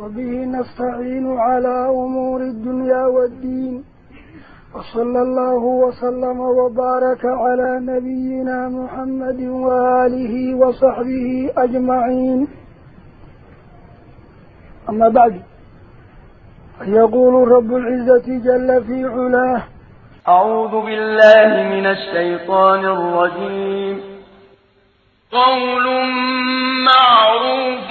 وبه نستعين على أمور الدنيا والدين. وصلى الله وسلم وبارك على نبينا محمد وآله وصحبه أجمعين. أما بعد يقول رب العزة جل في علاه أعوذ بالله من الشيطان الرجيم. قول معروف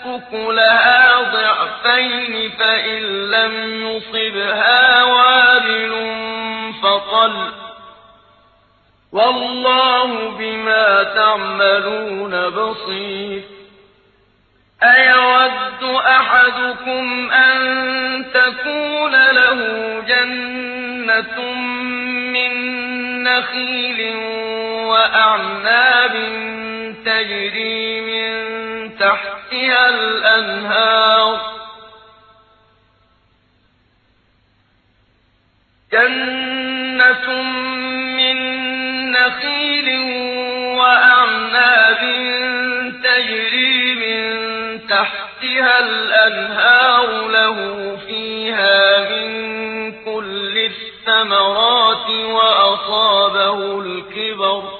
فآتت أكلها ضعفين فإن لم يصبها وابل فطل. والله بما تعملون بصير. أيود أحدكم أن تكون له جنة من نخيل وأعناب تجري من تحتها الأنهار. جنة من نخيل وأعناب تجري من تحتها الأنهار له فيها من كل الثمرات وأصابه الكبر.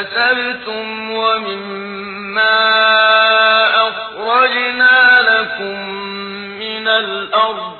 كسبتم ومما أخرجنا لكم من الأرض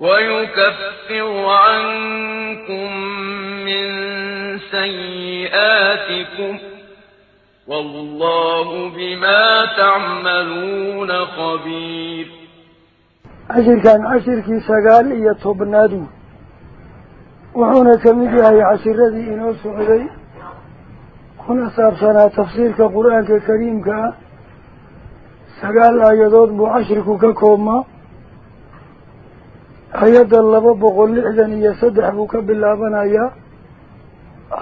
ويكفر عنكم من سيئاتكم والله بما تعملون خبير. عشر كان عشر كي سقال يتوب النادو وحونا كميدي هاي عشر ذي إنو سعودي. كنا سابسنا تفسير كقرآن كريم كا سقال آيادات بو عشر كوكوما أيضا قول لحزن لحذن يصدح بك بالله من أيا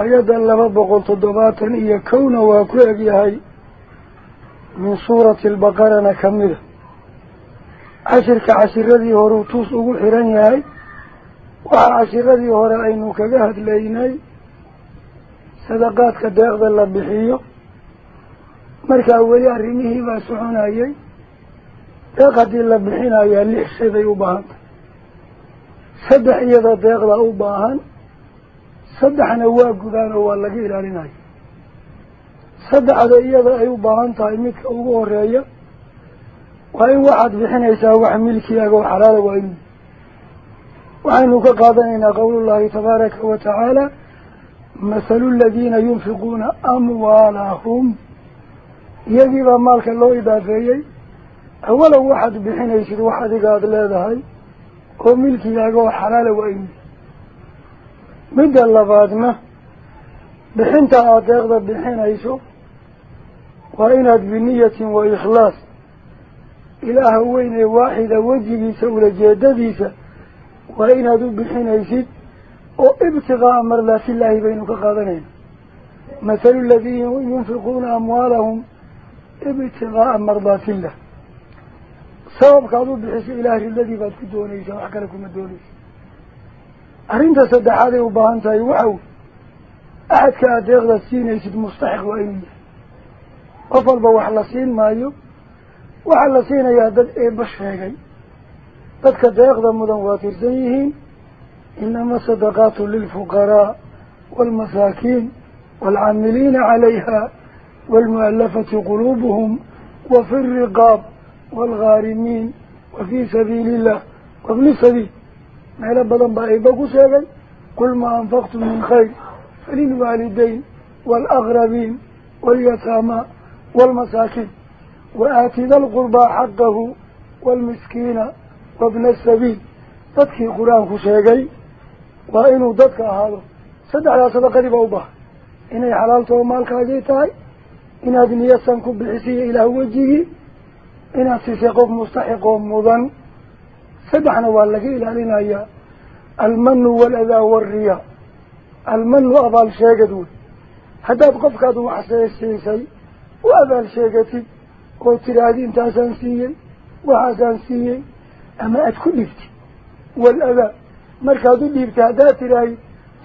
أيضا لما قول تدباتا إيا كون واكوئك يهي من سورة البقرة نكمل. عشر كعشر رضي هورو توس أقول حران يهي وعشر رضي هورا أينو كجهد ليني صدقات كدغض الله بحيو. مركا أولي أرميه باسعون أيا لقد الله بحين أيا لحسي ذي وبهانت u baahan saddexna waa gudaan oo waa laga ilaalinayo saddexda iyada ay u baahan tahay midka ugu horeeya waa in waxaad bixinaysaa wax milkiyaaga oo xalaala waa inu waxaynu ka qaadanaynaa qowlullahi tabaaraka wa tacaala mathalu aladiina yunfiquuna amwaalahum iyagiibaa maalka loo idaafeeyey awalow waxaad bixinaysid wax adiga aada leedahay oo milkigaaga oo xalaala waa inu midda labaadna bixinta aada deeqda bixinayso waa inaad biniyatin wa ikhlaas ilaaha weyn ee waaxida wejigiisa ulajeedadiisa waa inaad u bixinaysid oo ibtiqaa'a mardaatillaahi baynu ka qaadanayna mathalu aladiina yunfiquuna amwaalahum ibtiqaa'a mardaatillah سبب قادوا بحسي إلهي الذي بات كدوني شرحك لكم الدولي أرين تسد حالي وبهانتا يوحو أحد كانت يغلى السين يسد مستحق وإن أفل بوحل السين مايو وحل السين يهدد إيه بشهيكي تدك تيغلى مدنوات الزيهين إنما صدقات للفقراء والمساكين والعاملين عليها والمؤلفة قلوبهم وفي الرقاب. والغارمين وفي سبيل الله. وفي السبيل مهلا بضم بأيبكو سيغي كل ما أنفقتم من خير فللوالدين والأغربين واليتامى والمساكين. وآتي ذا القربى حقه والمسكين وابن السبيل. تدكي قرآن خسيغي وإنه تدكى هذا سد على صدق ربوبه إني حلالته ومالك هذه تاي إن سنكب بحسية إلى وجهه إن أتسيقوا مستحق مضا سبحنا والله إلى لنا يا المن والأذى والرياء. المن وأضال شيء قدول حتى أبقف قدو أحسن السيسي وأضال شيء قدول وترى هذه انت أسانسيا وأسانسيا أما أدخل والأذى. مركضوا اللي ابتعدات إلهي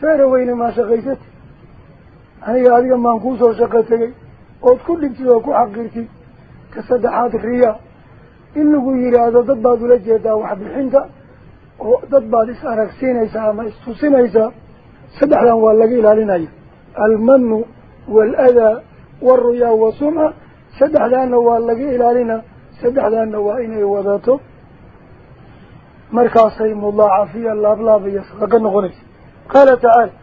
فأنا وين ما شغيتت. أنا يا أبي أمان قوصة وشغلتك أدخل لفتي وأكون حقيرتي riyaa in lagu yidhaahdo dad baad ula jeedaa waxbixinta oo dad baad is aragsiinaysaa ama istusinaysaa saddexdan waa laga ilaalinaya almanu waal-adaa waaruyaa wasumca saddexdaanna waa laga ilaalina saddexdaanna waa inay wadato markaasay mudaacafiya laablaab iyo sadaqa noqonaysa qaala tacaala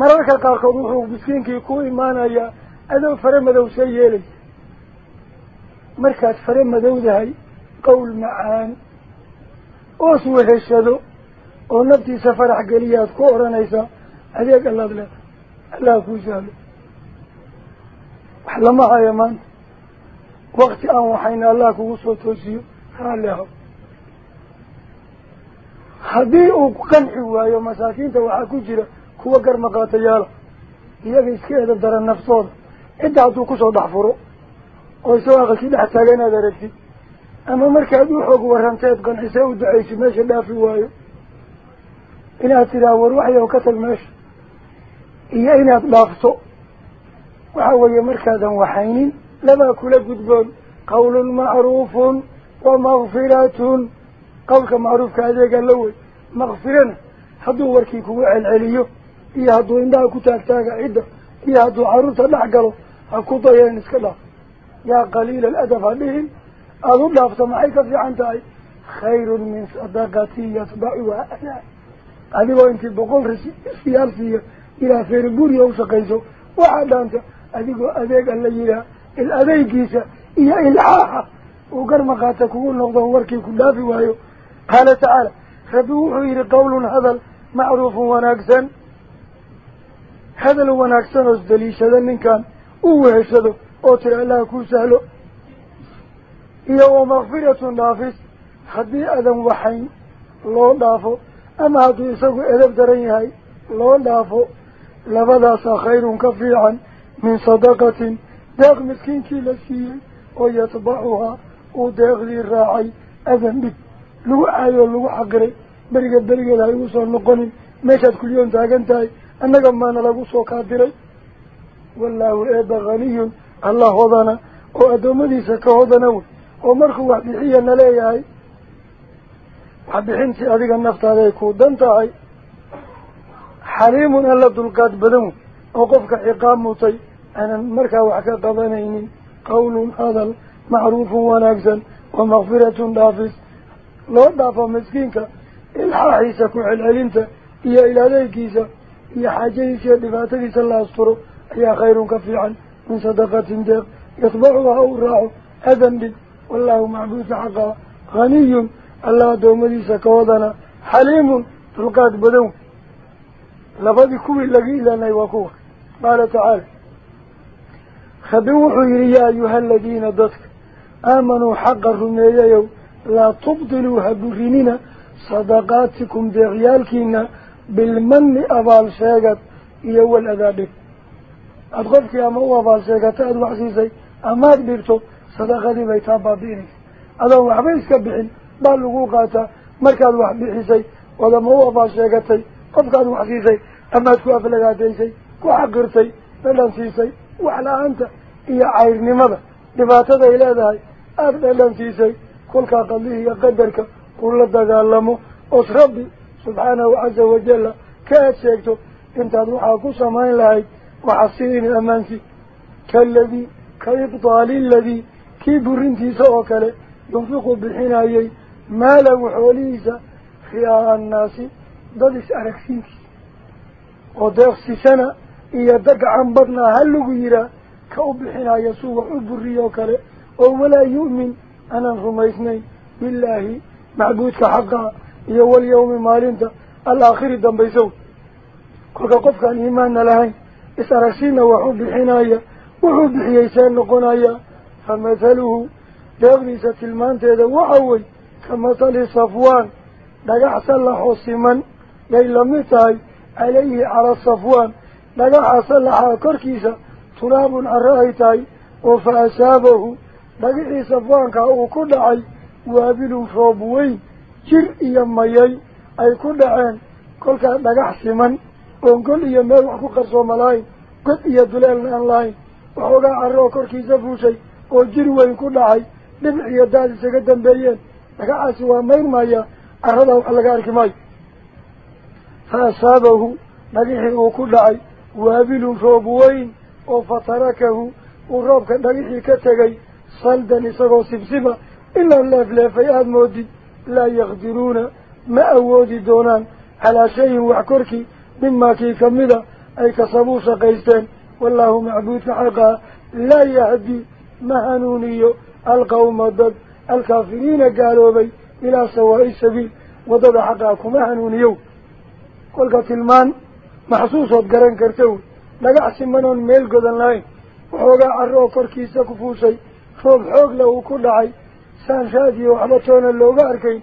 mararka qaarkood wuxuu miskiinkii ku imaanayaa adoo fare madow see yeelaysa farax geliyaad ku odhanaysaa adeeg allaad leedahay allah kuu sahlo wax lama haya maanta wakti aan waxayna allah kugu soo toosiyo raalli aho haddii uu qanci waayo masaakiinta waxaa ku jira kuwa garmaqaatayaala iyaga iska edab dara naftooda cidda hadduu kusoo dhex furo u xoog waranteed qancisee u ducaysid meesha dhaafi waayo inaad tidhaah war waxyaw ka tag meesha iyo inaad dhaafto waxa weeye markaadan waxaynin labaa kula gudboon qawlun macruufun wa makfiratun qawlka macruufka adeega la wey makfirana hadduu warkii kugu celceliyo iyo hadduu indhaha ku taagtaaga cidda iyo hadduu carruurta dhex galo ha ku dayeen iska dhaaf يا قليل الأدب عليهم. أظن لها فتمعيك في عنتاي خير من صدقتي يتبعوا أنا قالوا أنت بقول رسيال فيه إلى فير بوري أو سقيسه وعد أنت. أذيك أذيك اللي إلى الأذيك إيسا إيا إلعاها وقال ما قاتكوه واركي كلها في وايو. قال تعالى فدوحوا إلى قول هذا معروف وناكسا هذا هو ناكسا وزدليش هذا من كان. هو هشده haddii adan waxayn loo dhaafo ama hadduu isagu edab daran yahay loo dhaafo labadaasaa khayrun ka fiican min sadaqatin deeq miskiinkii la siiyey oo yatbacuhaa uu deeqdii raacay adan dhib lagu caayoo lagu xaqiray beriga berigeeda ha igu soo noqonin meeshaad kulyoon taagan tahay annaga maana lagu soo kaadiray wallaahu eeba haniyun الله هذانا وأدوم ذي سكه هذانا ومرخ واحد بحية نلاي هاي واحد بحين سي أذيك النفط هذي كودانت هاي حريم ألا دلقات بلوم وقفك إقام طي أنا مركو وحكا قضانين قول هذا معروف ونقزا ومغفرة دافس لو دافا مسكينك. الحاحي سكو علالينتا إيا إلا ذيكيسا يا حاجة يسير لفاتك سلا أسطره يا خير كفي عنه من صدقة دير يطبعها وراعه أذنب والله معبوس حقها غني الله دومليس كوضنا. حليم تلقات بدون. لفضي كوي اللقي لنا يوكوه قال تعالى خبوح يا أيها الذين دتك آمنوا حق الرمي يو لا تبطلوا هدرننا صدقاتكم دغيالكنا بالمن أبال شاقت. يو الأذابك. Siisay amaad dhibto sadaqadii bay taa baabi'inaysa adoon waxba iska bixin baa lagu qaataa markaad wax bixisay ood ama u abaal sheegatay qofkaad wax siisay amaad ku aflagaadaysay ku xaqirtay dhadhan siisay wax la-aanta iyo cayrnimada dhibaataday leedahay aada dhadhan siisay kolkaa qadlihi iyo qadarka uu la dagaalamo oos rabbi subxaanahu caza wajalla ka aad sheegto intaad waxaa ku samayn lahayd وعصيين أمانك كالذي كإبطال الذي كبرنتي سوكلا ينفق بالحين أيي ما له حوليس خيار الناس ضلس أركسينك وضغس سنة إيادك عن بطنا هلو غيرا كأو بحنا يسوع عبر ريوكالي أو ولا يؤمن أنا نظم إثنين بالله معبودك حقا يوال يوم مالينتا الآخر الدم بيسو كل قفك عن إيماننا لهين wey ka mathali safwaan dhagax sallaxoo siman yay lamid tahay calayhi cala safwaan dhagaxa sallaxaa korkiisa turaabun carro ay tahay oo fa asaabahu dhagixii safwaanka uu ku dhacay waabilun roob weyn jir iyo mayay ay ku dhaceen kolkaa dhagax siman waxoogaa carro oo korkiisa fuushay oo jir weyn ku dhacay dhibic iyo daad isaga dambeeyeen dhagaxaasi waa mayrmaya carradaa wax laga arki maayo fa asaabahu dhagixii uu ku dhacay waabilun roob weyn oo fatarakahu uu roobka dhagixii ka tegay saldan isagoo sibsiba inaan leefleefay aada moodid laa yaqdiruuna ma awoodi doonaan calaa shayin wax korkii mimaa kii kamida ay kasabuu shaqaysteen wallaahu macbuudka xaqaa laa yahdi ma hanuuniyo alqawma dad alkaafiriina gaaloobay ilaa sawaa'i sabiil waddada xaqaa kuma hanuuniyow kolka tilmaan maxsuusood garan karta wey dhagax simanoon meel godan lahayn waxoogaa carro oo korkiisa ku fuushay roob xoog le uu ku dhacay saan raadiyo waxba toona looga arkayn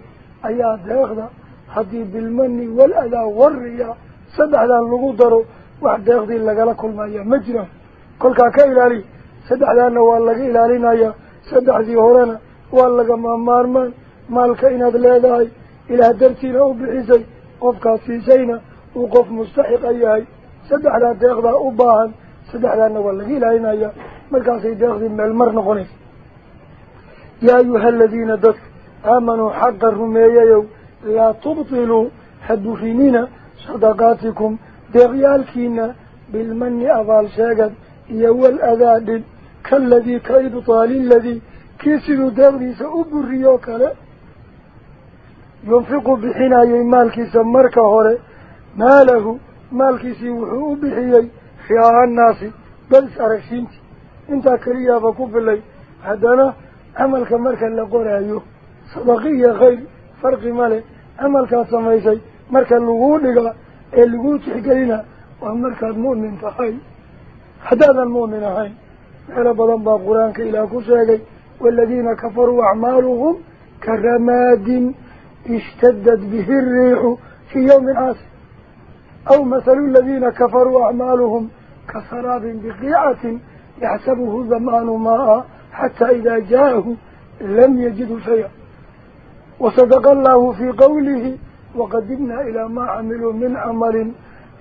سدح لها اللغو دارو واحد يغضي لغا لكل ما إيه مجرى كل كاكا الالي سدح لها نوال لغا الالينا إيه سدح ذي هورانا. وال لغا مامار مان مالكا اناد لاداي إلى هدرتين أو بعزي قفكا سيسينا وقف مستحق إيه سدح لها تيغضا اوباها سدح لها نوال لغا الالينا إيه مالكا سيتيغضي من المرنقونيس يا أيها الذين دف آمنوا حق الرمي لا تبطلوا حدوخينينا صدقاتكم بغيالكين بالمن أضال شاقد يوال أذادل كالذي كيد طال الذي كسر دوري سأب الرياك له ينفق بحناي مالك سمرك هوري. ماله مالك سيوحو بحيي خياها الناس. بل سارشينت انت كريا فكوف اللي هدنا عملك اللي قول أيوه صدقية غير فرق مالك عملك سميسي. مركا لغولك اللغوت حقينا ومركا المؤمن تحي حداد المؤمن هاي على بضنبا قرانك إلى كساقي والذين كفروا أعمالهم كرماد اشتدت به الريح في يوم عاص أو مثل الذين كفروا أعمالهم كسراب بقيعة يحسبه زمان ماء حتى إذا جاءه لم يجد شيئا وصدق الله في قوله وقدمنا إلى ما عملوا من عمل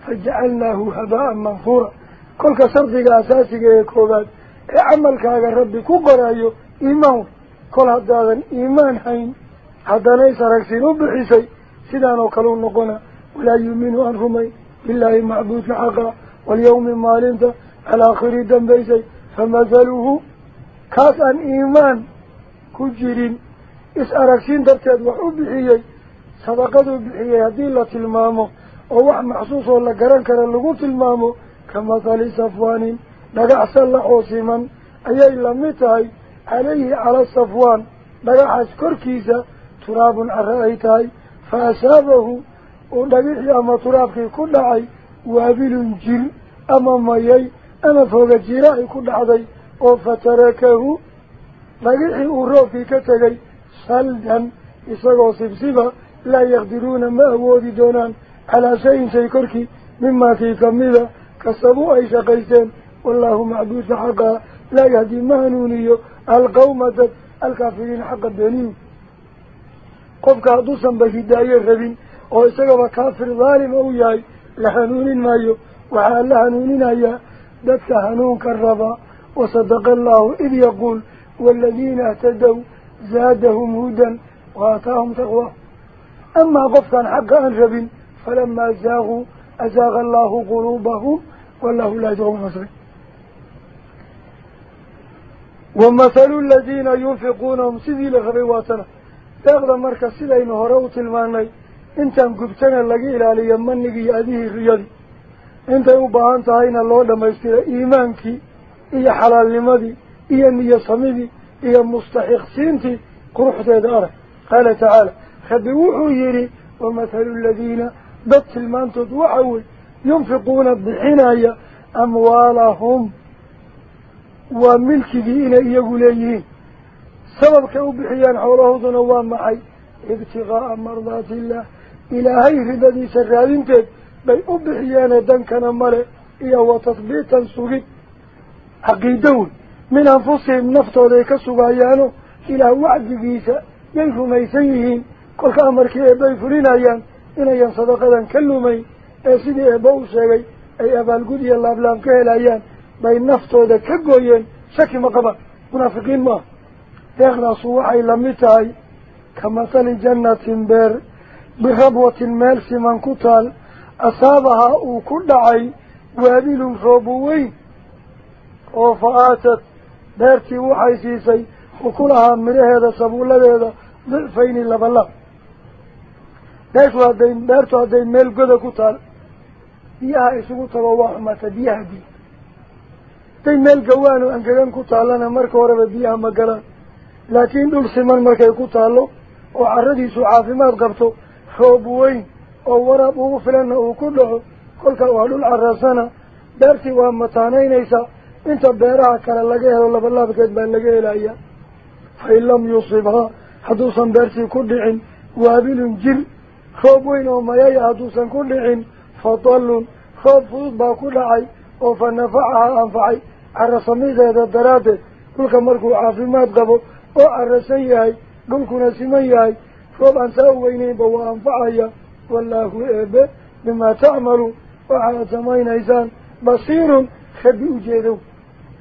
فجعلناه هباء منفورا كل صدق أساسك يا كوبات. إيه عملك على ربي؟ كبرا إيمان. كل هذا إيمان حين هذا ليس ركسين بحسي سيدان وكلون نقنا ولا يؤمن أنهم بالله معبود حقا واليوم ما لنت على آخر دنبيسي فمثلوه كاسا إيمان. كجيرين. إس أركسين ترتد وحب حيي la garan kara lagu tilmaamo ka mathali safwaanin dhagax sallax oo siman ayay lamid tahay calayhi cala safwaan dhagaxaas korkiisa turaabun carre ay tahay fa asaabahu uu dhagixii ama turaabkii ku dhacay waabilun jir ama mayay ama foga jira ay ku dhacday oo fatarakahu dhagixii uu roobkii ka tegay saldan isagoo sibsiba لا يقدرون ما هو بدونان على شيء سيكركي مما في كمدة كسبوا أي شقيتين والله معدوس حقا. لا يهدي مهنونيو. القومة الكافرين حق الدنين قف كعدوسا بهداية غبين أو كافر ظالم أو لحنون مايو. وحال لحنون نايا دفت حنون كالربا وصدق الله إذ يقول والذين اهتدوا زادهم هدى وآتاهم تقوى. أما قفتا حقا أنجب فلما أزاغوا أزاغ الله قلوبهم والله لا يدعو مصر. ومثل الذين ينفقونهم سيدي لغبواتنا تأخذ مركز سيدي نهروت الماني انتا قبتنا لقي إلى اليمنك يأذيه الرياض انتا وبعانتا هين الله لما يستير إيمانك إيا حلال لماذي؟ إيا نية صميدي إيا مستحق سينتي. قروح تدارك قال تعالى خبروه يري ومثل الذين بط المنطد وحول ينفقون بحناية أموالهم وملك دين يقوليه سبب كأو بحيان حوله ظنوان معي ابتغاء مرضات الله. إلى هاي رددي سرعال انتك بي أو دنك نمر مره إياه وتطبيطا سوريك حقيدون. من أنفسهم نفطوا ليك سبايانه إلى وعد جيسا ينفو ميسيهين. Sugayaano ilaah wacdigiisa yay rumaysan yihiin kolka amarkii eebbay fulinayaan inayan sadaqadan ka lumayn ee sidii eebba u sheegay ay abaalgud iyo laablaab ka helayaan bay naftooda ka gooyeen shaki ma qabaan munaafiqiin maaha deeqdaasu waxay lamid tahay ka mathali jannatin beer birabwatin meel siman ku taal asaabahaa uu ku dhacay waabilun roobu weyn oo fa aatad beertii waxay siisay ukulahaa midhaheeda sabuuladeeda dicfayni labalab beeshu hadday beertu hadday meel goda ku taal biyaha isugu tago waa xumaata biyaha dii hadday meel gawaan oo angegan ku taallana marka horeba biyaha ma galaan laakiin dhul siman markay ku taallo oo carradiisu caafimaad qabto roob weyn oo waraab ugu filanna uu ku dhaco kolka waa dhul carasana beertii waa mataanaynaysaa inta beeraha kale laga helo labalaabkeed baa laga helayaa fain lam yusibhaa hadduusan beertii ku dhicin waabilun jir roob weyn oo mayaya hadduusan ku dhicin fadallun roob fudud baa ku dhacay oo fa nafacaha anfacay carasamideeda daraaddeed dhulka markuu caafimaad qabo oo carasan yahay dhulkuna siman yahay roob aan saa u weynaynba waa anfacaya wallaahu eebe bimaa tacmalu waxaad samaynaysaan basiirun rabbi ujeedow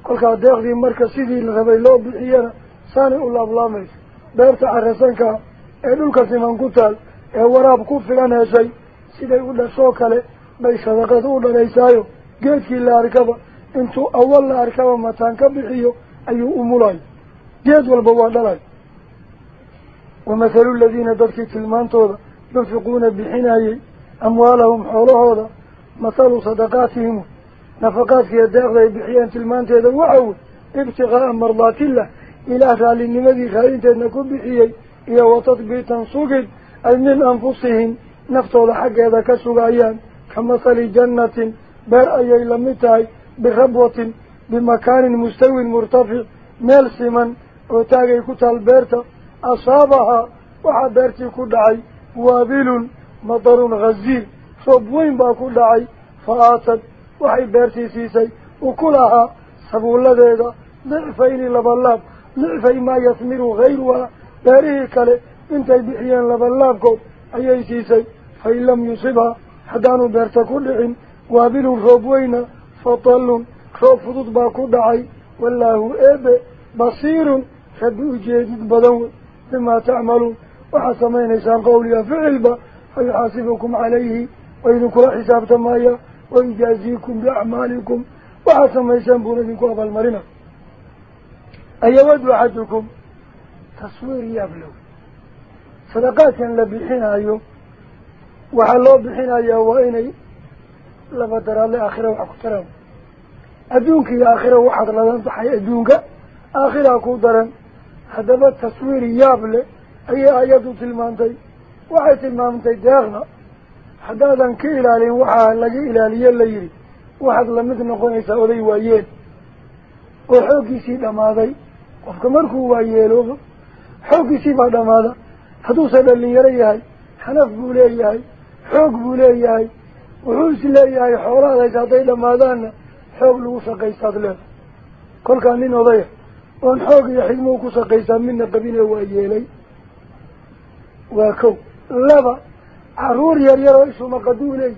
kolkaa deeqdii marka sidii la rabay loo bixiyana saanay u laablaamaysa beerta carasankaa ee dhulka siman ku taal ee waraab ku filan heshay siday u dhashoo kale bay sadaqad u dhalaysaayo geedkii la arkaba intuu awal la arkaba mataan ka bixiyo ayuu umulayo geed walba waa dhalay wamathalu aladiina dadkii tilmaantooda yunfiquuna bixinayey amwaalahum xoolahooda mathalu sadaqaatihim nafaqaadkiiyo deeqda ay bixiyeen tilmaanteeda waxa wey ibtiqaa'a mardaatillah ilaah raalinimadii raadinteedna ku bixiyey iyo watadbiitan sugid أي من أنفسهم نفتوض حق هذا كسبعيان كمثل جنة بير أي لمتاي بغبوة بمكان مستوي مرتفع ملسما وتاقي كتال بيرتا أصابها وحد بيرتي كدعي وابل مطر غزير صبوين با كدعي فآتد وحي بيرتي سيسي وكلها سبو الله ذيذا لعفين لبالله لعفين ما يثمر غيرها باريه كله انت بحيان لبلابك اي اي سي سي فإن لم يصبها حدانو بارتا كل عين وابلو الروبوين فطل خوف ضدباكو دعي والله ايب بصير خدو جيد بدون بما تعملون وحسمين ايسان قولي فعل با فيحاسبكم عليه وينكو حساب تمايا وينجازيكم بأعمالكم وحسم ايسان بولدكو أبا المرنة أي ود أحدكم تصوير يبلغ waa inay laba daraadle aakhira wax ku taraan adduunka iyo aakhira waxaad ladan tahay adduunka aakhiraa ku daran haddaba taswiir yaab leh ayay ayaddu tilmaantay waxay tilmaamtay deeqna haddaadan ka ilaalin waxaa laga ilaaliye la yidhi waxaad lamid noqonaysaa oday waayeel oo xooggiisii dhammaaday qofka markuu waayeeloobo xooggiisii baa dhammaada is leeyahay xoolahaad haysa hadday dhammaadaanna xoog lagu shaqaystaad leedahay kolkaa nin odaya oon xoog iyo xidmuu ku shaqaysaa midna qabine waa yeelay waa kow laba carruur yar yar oo isumaqaduu leey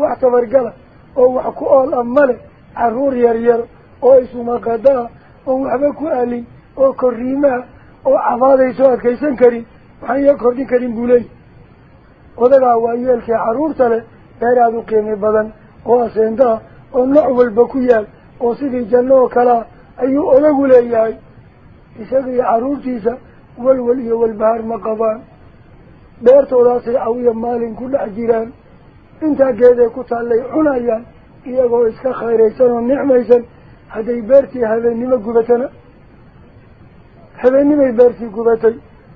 wax tabargala oo wax ku ool ah male carruur yar yar oo isumaqada ah oon waxba ku aalin oo korriimaha oo cabaadaysoo adkaysan karin odagaa waa yeelkii carruurta leh beeraad u qiimi badan oo aseendaha oo nooc walba ku yaal oo sidii janno oo kalea ayuu odagu leeyahay isaga iyo carruurtiisa walwal iyo walbahaar ma qabaan beertoodaasay cawiya maalin ku dhex jiraan intaa geeday ku taallay cunayaan iyagoo iska khayraysan oo nicmaysan hadday beertii habeennimo gubatana habeennimay beertii gubatay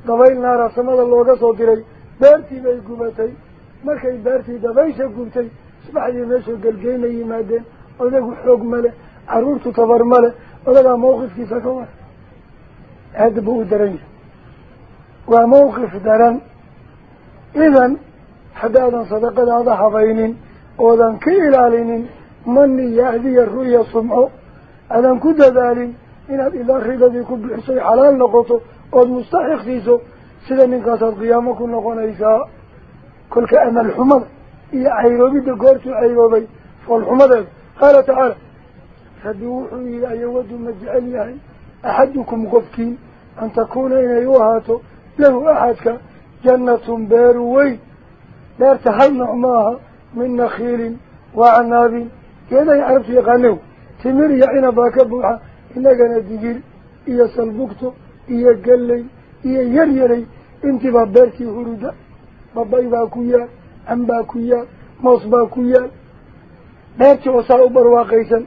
dabayl naara samada looga soo diray beertii bay gubatay markay beertii dabaysha gubtay subaxdii meeshoo gelgeynay yimaadeen odagu xoog male carruurtu tabar male odagaa mawqifkiisa ka war aada buu u daran yahay waa mawqif daran idan haddaadan sadaqadaada habaynin oodan ka ilaalinin mani yahdiya ruya sumco aadan ku dadaalin inaad ilaa ridadii ku bixisoy xalaal noqoto والمستحق فيه سيدا من قصد قيامك نقول إيسا كل كأن الحمد إيا عيروبي دقورت عيروبي. فالحمد قال تعالى فدوح إلى يود مجعل يعني أحدكم غفكين أن تكون إن يوهاته له أحدك جنة باروي لا ارتحل نعماها من نخيل وعناب. كذا يعرف يغنيه تمر يعين باكبوحة. إنك نديجيل إيا سلبكتو. Baa ku yaal cambaa ku yaal moos baa ku yaal beertii oo saa u barwaaqaysan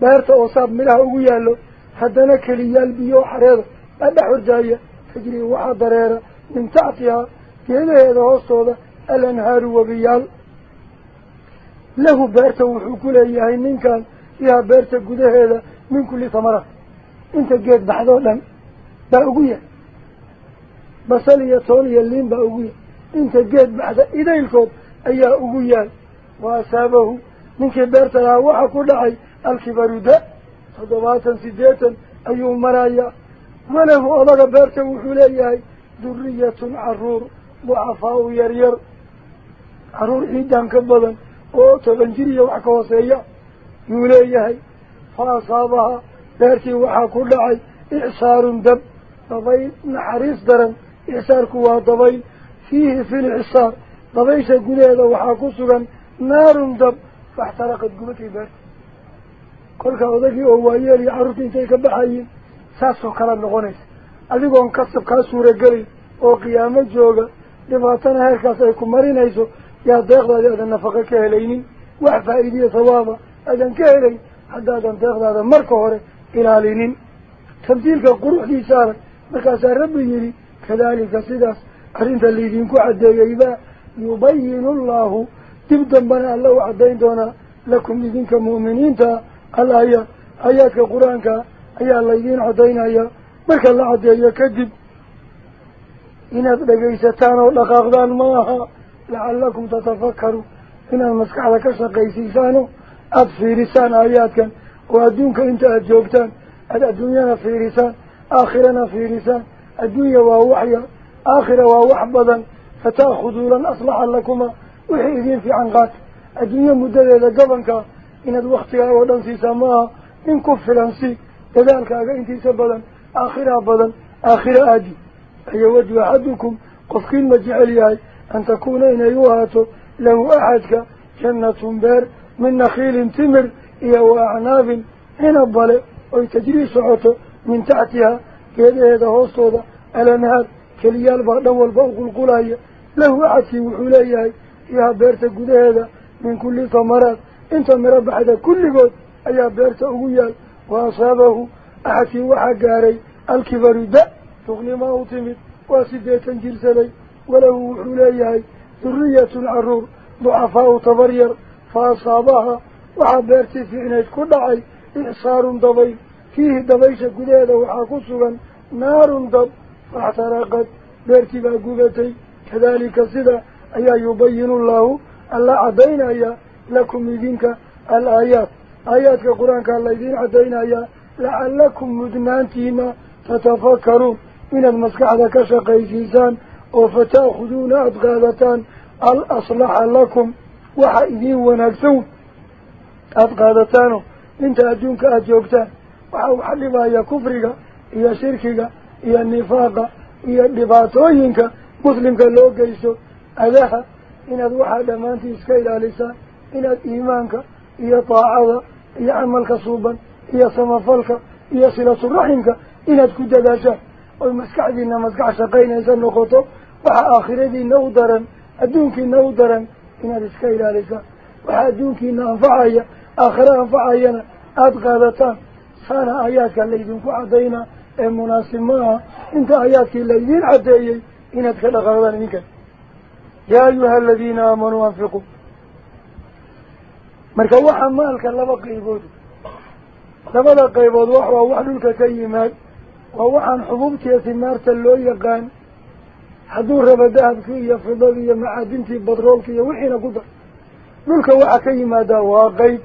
beerta oo saab midhaha ugu yaallo haddana keliyaal biyo xareeda baa dhex hordaaya tajrii waxaa dareera min taxtihaa geedaheeda hoostooda alanhaaru wabiyaal lahu beerta wuxuu ku leeyahay ninkan fiiha beerta gudaheeda min kulli thamara inta geed baxdoo dhan بأوية مسالية طولية اللين بأوية انت جيد بعد إذا الكوب ايا أوية وأسابه منك بارت الهواح كل عي الكبار داء صدواتا سديتا أي مرايا وله أضغ بارت وحولي درية عرور وعفاء يرير عرور إيدا كبلا أو تغنجري وحكا وصيح يوليه فأصابها بارت وحا كل عي إعصار دب ضبي نحريس درن إحسارك هو ضبي فيه في الإحسار ضبي سيقول هذا وحاكسرا نار دب فاحترقت قمتي بارت قولك أضاكي أوهي لي عرفين تلك بحيين ساسو كلام نغني أليقو انكسب كاسورة قلي وقيامة جوغة لبعثنا هكا سيكون مرين عيسو يا داخل هذا النفقة كهلين وحفا إيدي ثوابا أدن كهلين. حدا أدن داخل هذا مركو هوري إلى هلين تمثيلك قروح دي سارك مركز ربي يري كذلك سيداس أرنت اللي دينكو عدي يبا يبين الله تبدأ بنا الله عدين دونا لكم لدينك مؤمنين تا الآية آيات قرآنك أي الله يدين عدين آية مركز الله عدي يكذب إن أبلغيستان لقاغدان ماها لعلكم تتفكروا إن المسكع لك ابصي أبصيرسان آياتك وأدونك إنت أجوبتان الدنيا فيرسان آخرنا في رسان الدنيا ووحيا. آخر ووحبضا فتأخذوا لن أصلح لكما. وحيدين في عنقات. الدنيا مدللة قبنك. إن الوقتها ودنسي سماها إن كفر أنسي. كذلك أنتي سبلا آخر أبدا آخر آدي أيود أحدكم. قفقين مجعليها أن تكون إن يوهاته له أحدك. جنة بير من نخيل تمر. إيه وأعناب. هنا بلئ أو تجري سعوته. من تحتها كيف هذا وصوده على نهار كليال بغدول فوق القلاية له عسي وحليه يا بيرت قد هذا من كل ثمرات. انت مرب حدا كل قد يا بيرت أغيال وأصابه عسي وحقاري الكبر داء تغني ما أطمت واسدية جرسلي وله حليه ذرية العرور ضعفاء تبرير فأصابها وعبرت في عناج كل عي إحصار ضبيب فيه دبيشة قليلة وحاقصها نار دب فاعتراقت بارتباء قبتي كذلك صدا أي يبين الله ألا عدين أي لكم إذنك الآيات. آيات القرآن قال إذن عدين أي لعلكم مدنانتهما تتفكرون. إن المسكحة كشق إذنسان وفتأخذون أبغادتان الأصلح لكم؟ وحا إذن ونكثون أبغادتانه إنت أدونك أجوكتان waxa uu xallibaya kufriga iyo shirkiga iyo nifaaqa iyo dhibaatooyinka muslimka loo geysto adaha inaad waxaa dhammaantii iska ilaalisaan inaad iimaanka iyo daacada iyo camalka suuban iyo samafalka iyo silaturaximka inaad ku dadaashaan oy maskaxdiina maskax shaqaynaysa noqoto waxa aakhiradiina u daran adduunkiina u daran inaad iska ilaalisaan waxa adduunkiina anfacaya aakhiro anfacayana aada qaadataan كان آياتك إيه اللي يدنكو عدينا اي إنت آياتك اللي يدن عدئي انتك لغربان منك. يا أيها الذين آمنوا وانفقوا مالك وحن مالك لبقى يبود. لبقى يبود. وحوى وحنك كيمات ووحن حبوبك يتمار تلو يقان. حدور ربداد كي يفضل يمع دنتي بطرولك يوحين قدر. ملك وحكي ماذا وغيب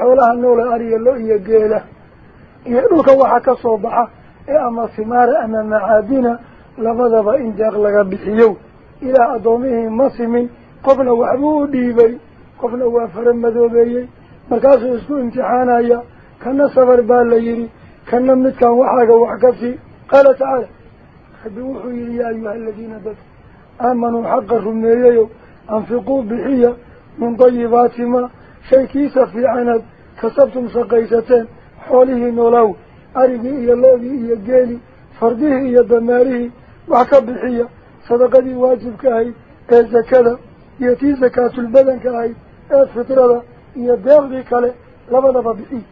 xoolaha noola ariya lo iyo geela iyo dhulka waxaa ka soo baxa ee ama simaara ama macaadina labadaba in deeq laga bixiyo ilaah addoomihii ma simin qofna waxbuu u dhiibay qofna waa fara madoobeeyey markaasuu isku imtixaanaya kana sabar baa la yidhi kana midkan waxaaga wax ka sii qaala tacaala rabbi wuxuu yidhi yaa ayuha aladiina dadka aamanuu xaqa rumeeyeyo أنفقوا بحية من ضيبات ما شيكيس في عند كسبتم سقيستين حوله نولو. أريه إيا الله إيا قيلي فرده إيا دماره وحكى بحية. صدقتي واجب كهي إيزا كذا. يأتي زكاة البدن كهي إيزا فطرة. إيا داغذي كلي لبضب بحية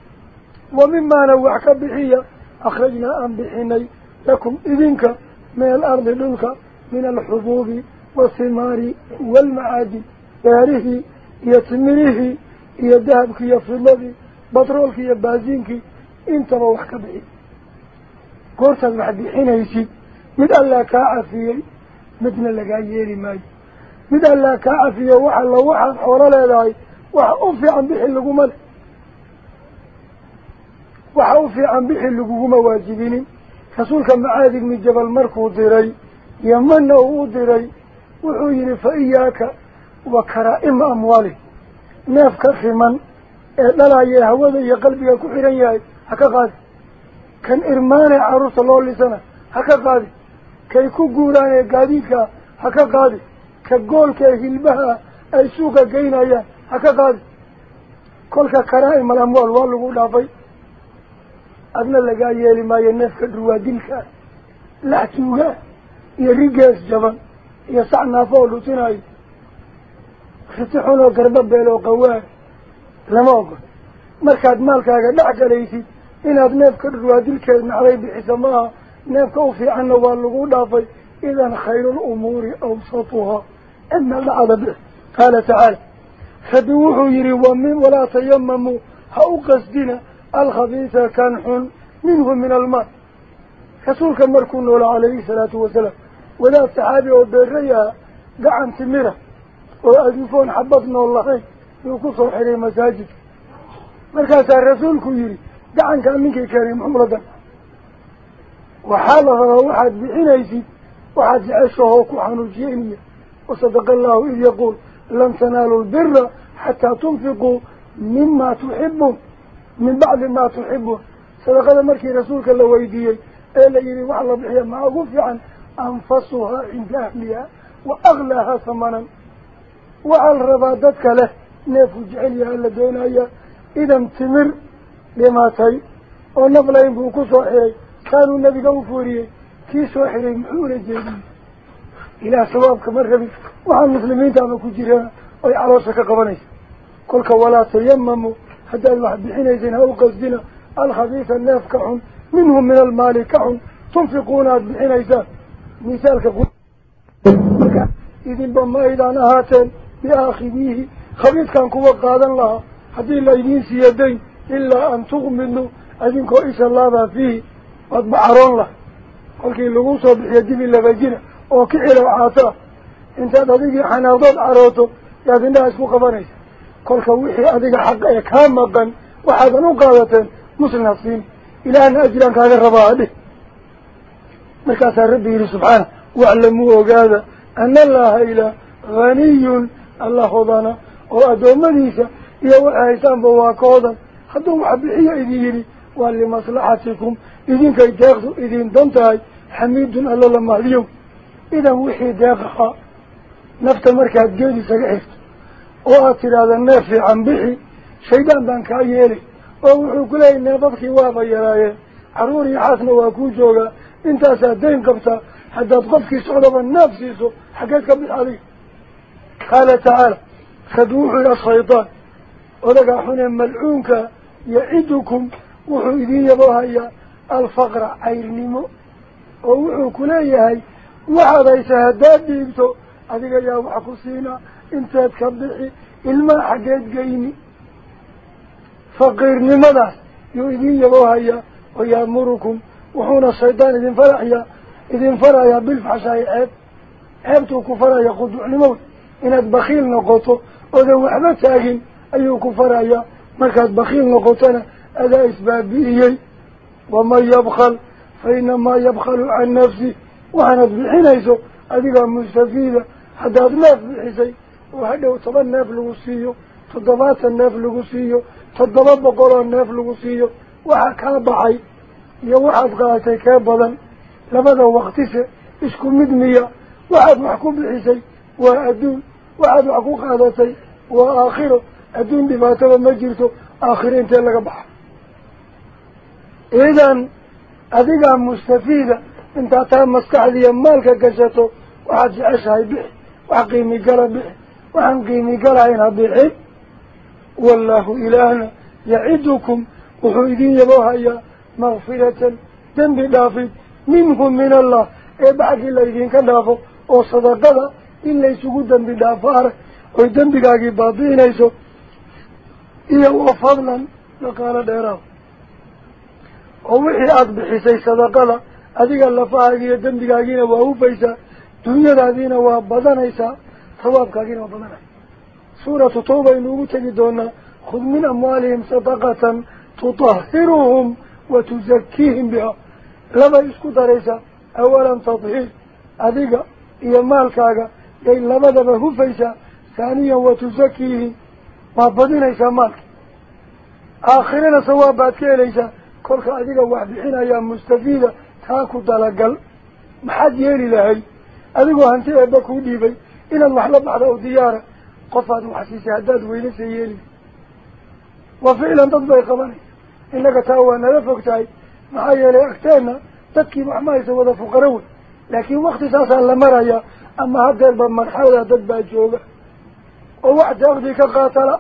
ومما نوحك بحية أخرجنا أن بحيني. لكم إذنك من الأرض للك من الحبوب. والثمار والمعادي باره يتمره يدهبك يفضلك بطرولك يبازينك إنت موحك بعيد قرصة المحب حين يسيب. مد الله كاعفيه مدن لك عييري ماي. مد الله كاعفيه وحا الله وحا حورا لهذا وحا أوفي عن بحل لقمال وحا أوفي عن بحل لقمال واجبين فسولك معادك من جبل مركو ديري. يمنه وديري hawada iyo qalbiga ku xihan yahay ha ka qaadi kan irmaanee carruurta loo lisana ha ka qaadi kay ku guuraan ee gaadiidkaa ha ka qaadi ka goolka ee hilbaha ay suuqa geynayaan ha ka qaadi kolka karaa-im al amwaal waa lagu dhaafay adna lagaa yeeli maayo neefka dhurwaadilkaa laxtuugaa iyo jaban يسعنا فولو تناي ختحونو قرب بيلو قواه. لموقع مركاد مالكا قد لعك ليسي إن هذا نفك الرواد الكريم علي بحزمها نفك أوفي عنا والغو دافي. إذن خير الأمور أوسطها. إن العذب قال تعالى فدوه يروا من ولا تيمموا. هاوقس دينا الخبيثة كانحون منه من الماء. رسولك ولا عليه الصلاة والسلام. ولا صحابي وبرية قعن تمرة وأجفون حبطنا الله يقصوا حري مساجد. مركز الرسول كيري قعن كان منك كريم عمردا وحالها واحد بعنيسي واحد عشه وكوحانو جينية وصدق الله إذ يقول لن تنالوا البر حتى تنفقوا مما تحبون. من بعض ما تحبون. صدق الله مركي رسولك اللويدي قال إيه لي وعلا بحيا. ما أقول فعن أنفسها عند أهلها وأغلاها ثمنا. وعلى ربادتك له نفج عليها لدينا إذا امتمر لما تي. ونبلا ينبوك صحيح كانوا النبي قوفوري. كي صحيح محور الجديد إلى سوابك مرغبي وعن المسلمين تعمل كجيرها أي على وشك قبني. كلك ولا تيمموا حتى الواحد بحين يزينها وقصدنا. الخبيث النافكهم منهم من المالكهم تنفقون بحين يزينها. Aydaan ahaateen biaakhidiihi khabiidkan kuwa qaadan lahaa haddii la idiin siiyo dayn ilaa an tuqmiduu adinkoo isha laabaa fiihi waad bacaroon lahay kolkii lagu soo bixiyo dibi laba jira oo kicilow caataa intaad adigii xanaaqdood carooto yaad indhaha isku qabanaysa kolka wixii adiga xaqa ee kaa maqan waxaadan u qaadateen muslimad siin ilaahna ajiraan kaaga rabaa hadhih waxay haysaanba waa ka hodan hadduu wax bixiyo idin yidhi waa limaslaxatikum idinkay deeqdu idin dan tahay xamiidun alla la mahdiyow idan wixii deeq ahaa nafta markaad geed isaga xirto oo aad tidhaahda neef fiican bixi shaydaan baan kaa yeelay oo wuxuu ku leeyahy neefafkii waaba yaraayeen carruur iyo xaasna waa kuu joogaa انت سادين قبطة حتى تقف من صعدوا النفسي حقيتك بالحديث قال تعالى خدوح إلى الشيطان. ولقى حنا ملعونك يعدكم وحيدين يبوها الفقر أي النمو ووحو كليها وحضا يسهدات بيبتو. أذيك يا وحكو سينا انت تكبحي إلما حقيت قيمي فقير نمضى يؤذين يبوها ويأمركم وحونا الشيطان إذن فرعيا إذن فرعيا بالفحشاء إيه؟ عيب عيبتو كفرعيا يقودو عن موت. إن أيوه بخيل نقوتو وذا وحبا تاهم أيو كفرعيا مكاد بخيل نقوتنا ألا إسبابيهي ومن يبخل فإنما يبخل عن نفسه. وحنا بحينيسو أذيغا مستفيدة. حتى أدناف بحيسي وحده طبال ناف لغسيو تضبات الناف لغسيو تضبات بقرى الناف لغسيو وحكا بحيسي يوحد قاتي كابلا لبدأ واختفى اسكو مدمية وعاد محكوم بالحسي وعادون وعاد محكوم قاتي وآخره أدون بما تبا مجلته آخرين تلقى بحر. إذن أذيقا مستفيدة انت تامس كحذية مالك قزته وعاد جعشها يبيع وعقيمي قربيع وعنقيمي قرعين بيعي والله إلهنا يعدكم وحيدين يبوها إياه makfiratan dembi dhaafid minhu min allah ee baxgii laydinka dhaafo oo sadaqada in laysugu dembi dhaafo arag oy dembigaagii baabi'inayso iyo wa fadlan dhaqaalo dheeraad oo wixii aada bixisay sadaqada adiga lafahaagi iyo dembigaagiina waa hufaysaa dunyadaadiina waa badanaysaa sawaabkaagiina waa badanaysa suuratu tawba aynu ugu tegi وتزكيهم بها. لما يسكت ريسا أولا تضحيل أذيك إيا مالكا إيا لما دبه فيسا ثانيا وتزكيه ما بدين إيسا مالك. آخرين سوابات كيليسا كلك أذيك واحد حين أيام مستفيدة. تاكو دلقل. محد يري لهي. أذيكو هنسي أبكو ديبي إلا اللحلة بعد أوديارة قفات وحسيسي هداد وينسي يلي. وفعلا تضبي قبني marayaa ama hadeerba marxalada dad baa jooga oo wax deeqdii ka qaatala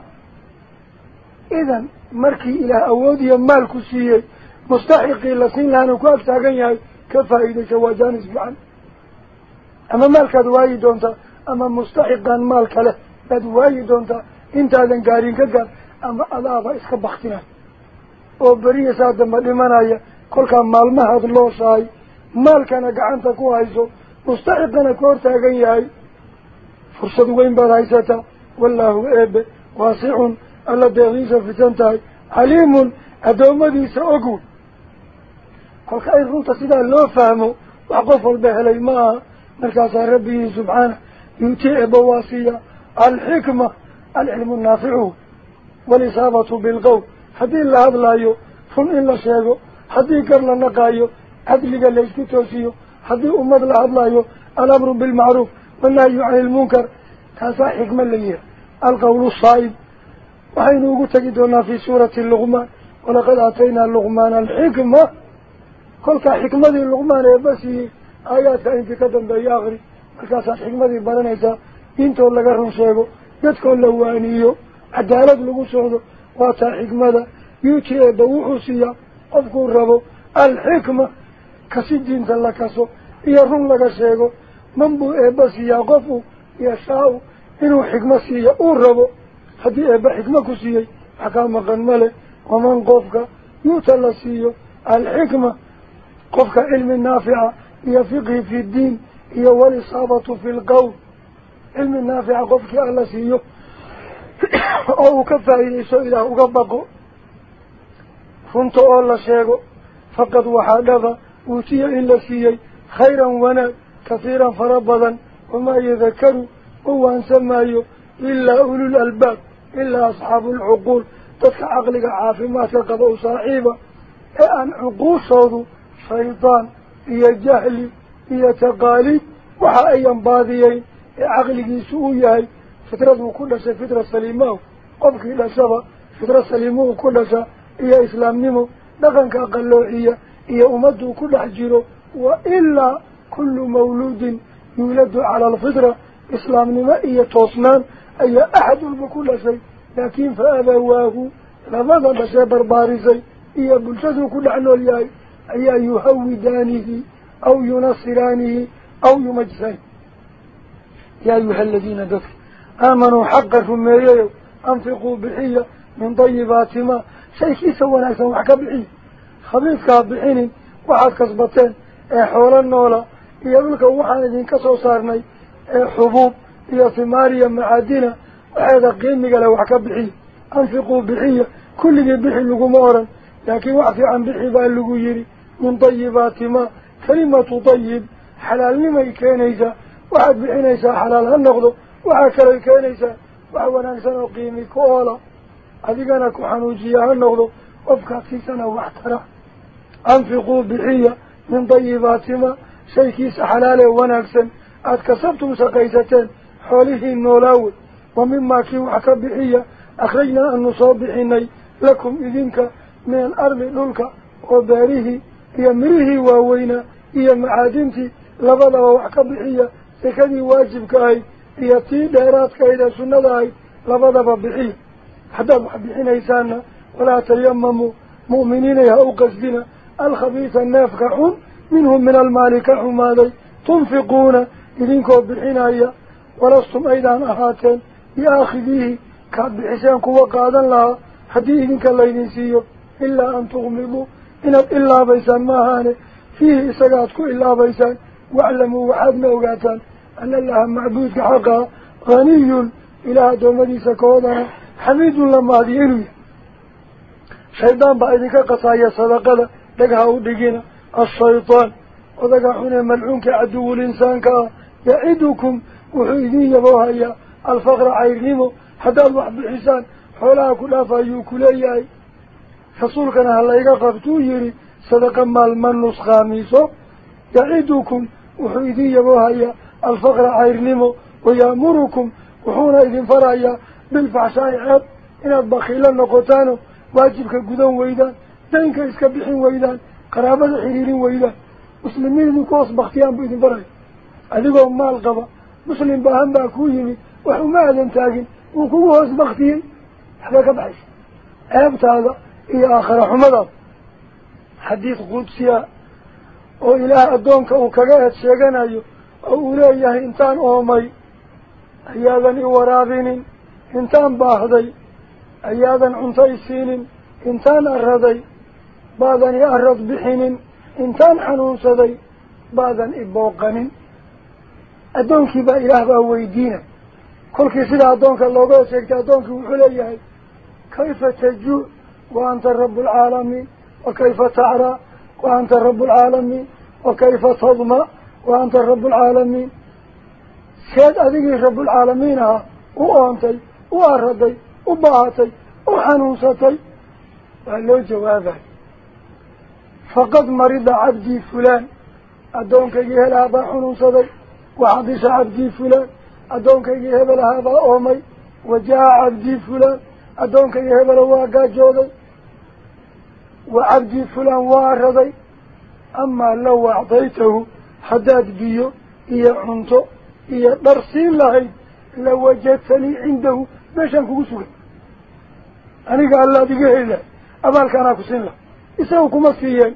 idan markii ilaah awood iyo maal ku siiyey mustaxiqii la siin lahaana ku ag taagan yahay ka faa'iidaysa waa jaanis fiican ama maalkaad waayi doontaa ama mustaxiqan maal kale baad waayi doontaa intaadan gaarin ka gaar ama adaaba iska baktinay oo beriya saa damba dhimanaya kolkaa maalmahaad looshahay maalkana gacanta ku hayso mustaxiqana ka hortaagan yahay fursad weyn baad haysataa wallaahu eebe waasicun alla deeqiisa fitan tahay caliimun addoommadiisa kolka in runta sidaa loo fahmo wax qof walba helay ma aha markaasaa rabbigii subxaana yuuti eeba waa siiya alxikma walisaabatu bilqowl sheego haddii gar la naqaayo cadliga laysku toosiyo haddii ummad la hadlaayo alamru bilmacruuf wannahyu cani ilmunkar taasaa xikma la yiha alqawlu saa'ib waxaynu ugu tegi doonaa fii suurati luqmaan walaqad aataynaa luqmaana alxikma kolkaa xikmadii luqmaan eeba siiyey aayaadka intii ka dambeeya akri markaasaad xikmadii baranaysaa diintood laga run sheego dadkoo la waaniyo cadaalad lagu socdo alxikma kasi diinta la kaso iyo run laga sheego man buu eeba siiyaa qofu yashaa-u inuu xikmo siiya uu rabo haddii eeba xikmo ku siiyey wax kaa maqan male waman qofka yuuta la siiyo alxikma qofka cilmi naafica iyo fiqhi fi ddiin iyo walisaabatu fi lqowl cilmi naafica qofkii alla siiyo أو كفائي إسو إله أغبقو فنتو الله شيغو فقد وحادف أوتي إلا سيي خيرا ونا كثيرا فربضا وما يذكر هو أن سمايو إلا أولو الألباب إلا أصحاب العقول تسع عقلك عافي ما تقضوا صاحبا أن عقول صوتوا شيطان هي جهل هي تقاليد وحا أيام باضيين عقلك سؤوياي فترة وكلها شيء فترة سليمة. قبك إلى سبا فترة سليمة وكلها شيء. إيا إسلام نمو نغن كأقلو إيا. إيا أمده كل حجيرو. وإلا كل مولود يولد على الفترة إسلام نمو إيا توصنان أي أحد بكل شيء. لكن فأبواه لماذا بشا بربارزي إيا بلتد وكلها نولي أي يهودانه أو ينصرانه أو يمجزين يا أيها الذين دفت anfiquu bixiya min dayibaati ma shay kiisa wanaagsan wax ka bixiya khabiidkaa bixinin waxaad kasbateen ee xoolo noola iyo dhulka waxaan idinka soo saarnay ee xubuub iyo himaariya macaadina waxeeda qiimiga leh wax ka bixiya anfiquu bixiya kulligii bixi laguma oran laakiin wax fiican bixi baa lagu yidhi min dayibaati ma kalimatu dayib xalaalnimay keenaysaa waxaad bixinaysaa xalaal ha noqdo وحكرا كانيسا وحوانا سنو قيمي كوالا هذي كان كحنوجيا النغضو وفكاتي سنو احترا انفقوا بحية من ضيبات ما شيكيس حلاله وناكسا اتكسبتوا سقيستين حوليه النولاول ومما كيو حكا بحية اخرجنا ان نصاب بحيني لكم اذنك من الأرض للك وباريه يمريه واوين هي معادنتي لبلا وحكا بحية سكني واجب كاي يأتي دهراتك إذا سنة داي لفضة ببعين حدا محبحين إيسانا ولا تيمموا. مؤمنين يهوقس بنا. الخبيث النافقحون منهم من المالك حمالي تنفقون. إذنكم ببعين أي ولستم أيضا أحاتين بآخذيه. كعب حسينك وقادا لها. حديه إذنك الله ينسيه إلا أن تغمضوا. إن إلا بيسان ماهاني فيه إساقاتك إلا بيسان. واعلموا وعدنا وقاتان أن الله معبود حقا غني إلى دومدي سكونا حميد لما دينه شيطان بأيديك قصايا صدقة لك هؤلاء الشيطان. وذكا حنا ملعونك عدو الإنسان يعيدكم وحيدين يبوها الفقر عيرنمو حتى الوحب الحسان حولا كلا فأيوك ليأي حصولك نهلا يقفتو يري. صدقا مال من نسخاميسو يعيدكم وحيدين يبوها إياه الفقر عيرنمو ويأمركم وحونا إذن فرايا بالفحشاء عب إن البخيل النقطانو واجبك قدام ويدان دينك إسكبحين ويدان قرابة حريرين ويدان مسلمين مكوص بختيان بإذن فرايا أدقوا مال قبا مسلم باهم باكويني وحو ما أدن تاقين وكوه أسبختين حباك بعيش أبت هذا إيه آخر حمضة حديث قدسية وإله أدونك وكغاية شيغان أيوه أو أوليه إنتان أومي أيضاً إورابين إنتان باهدي أيضاً عنطيسين إنتان أرهدي بعضاً أرهد بحين إنتان حنوصدي بعضاً إبوقن. أدونك با إله بأويدين كل كسير أدونك اللغوة سيكت أدونك أوليه كيف تجو؟ وأنت رب العالمين وكيف تعرى؟ وأنت رب العالمين وكيف تضمأ؟ وأنت رب العالمين. سيد أذيك رب العالمين. وأنتي وأردي وبعتي وحنوستي. وقال له جوابك. فقد مريض عبدي فلان. أدونك يهل هذا حنوستي. وحدث عبدي فلان. أدونك يهل هذا أمي. وجاء عبدي فلان. أدونك يهل واقع جولي وعبدي فلان وأردي. أما لو أعطيته cunto iyo dhar siin lahayd lawajadtanii cindahu meeshaan kugu sugay aniga allaad iga heli lahay abaalka anaa ku siin lahaa isaga kuma siiyeen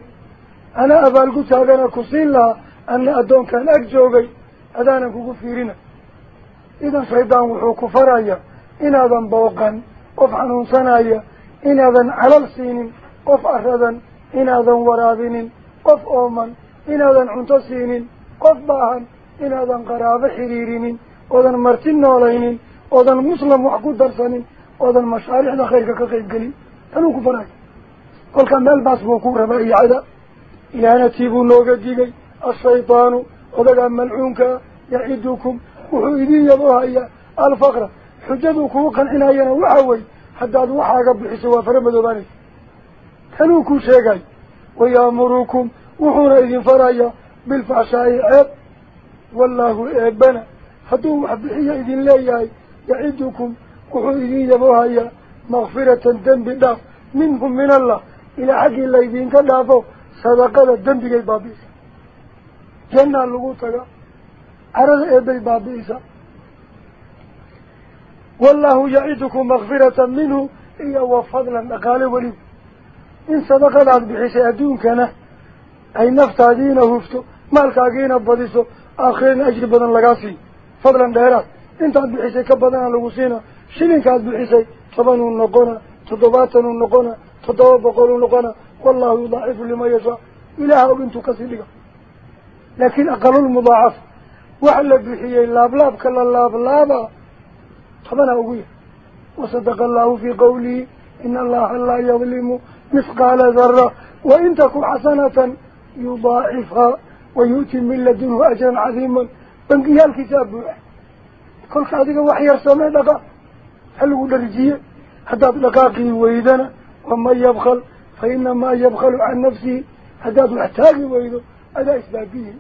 anaa abaalgutaagana ku siin lahaa ana addoonkaan ag joogay adaanan kugu fiirina idan shaydaan wuxuu ku farayaa inaadan booqan qof xanuunsanaya inaadan calal siinin qof aradan inaadan waraabinin qof ooman إن أذن عنتسينين قفباهن إن أذن قرابة حريرين أذن مرتين نولينين أذن مسلم وحقود درسان أذن مشاريح لخيرك كخير قليل أنو كفراك قل كان ملبس بوكور ربعي عدا إلا نتيبو نوغة ديبي الشيطان أذن ملعونك يعيدوكم وحويدين يضوها إيا الفقرة حجدوكو وقن عناينا وحوي حتى أذن وحاقب الحسوة فرمدو باني كانوكو شيقاي ويأمروكم wuxuuna idin farayaa bilfaxshaa'i ceeb wallaahu eebana hadduu wax bixiyo idin leeyahay yacidukum wuxuu idin yaboohayaa makfiratan dembi dhaaf minhum min allah ilaa xaggii laydinka dhaafo sadaqada dembigay baabi'isa jannaa lagu taga carada eebbay baabi'isa wallaahu yacidukum makfiratan minhu iyo wa fadlan dhaqaale weliba in sadaqadaad bixisay adduunkana أي نفط عدينا هفتو مالك عدينا بضيسو آخرين أجر بضان لقاسي. فضلا دهرات إنت عد بحيسي كبضان لقوسينا شلين كاد بحيسي طبان النقونا نقونا النقونا نقونا بقول نقونا والله يضعف لما يسع إله أبنت كسيرك لكن أقل المضاعف. وحل بحيي اللاب لاب كلا اللاب لابا طبان أوي وصدق الله في قوله إن الله لا يظلم مثقال ذرة. وإن تكون حسنة يضاعفها ويؤتي من لدنه أجرا عظيما. بنقيها الكتاب. كل خاطئة وحي يرسمه لك حلو درجية هداد لقاقي ويدنا. ومن يبخل فإنما يبخل عن نفسه. هداد احتاج ويده. هذا إسبابيه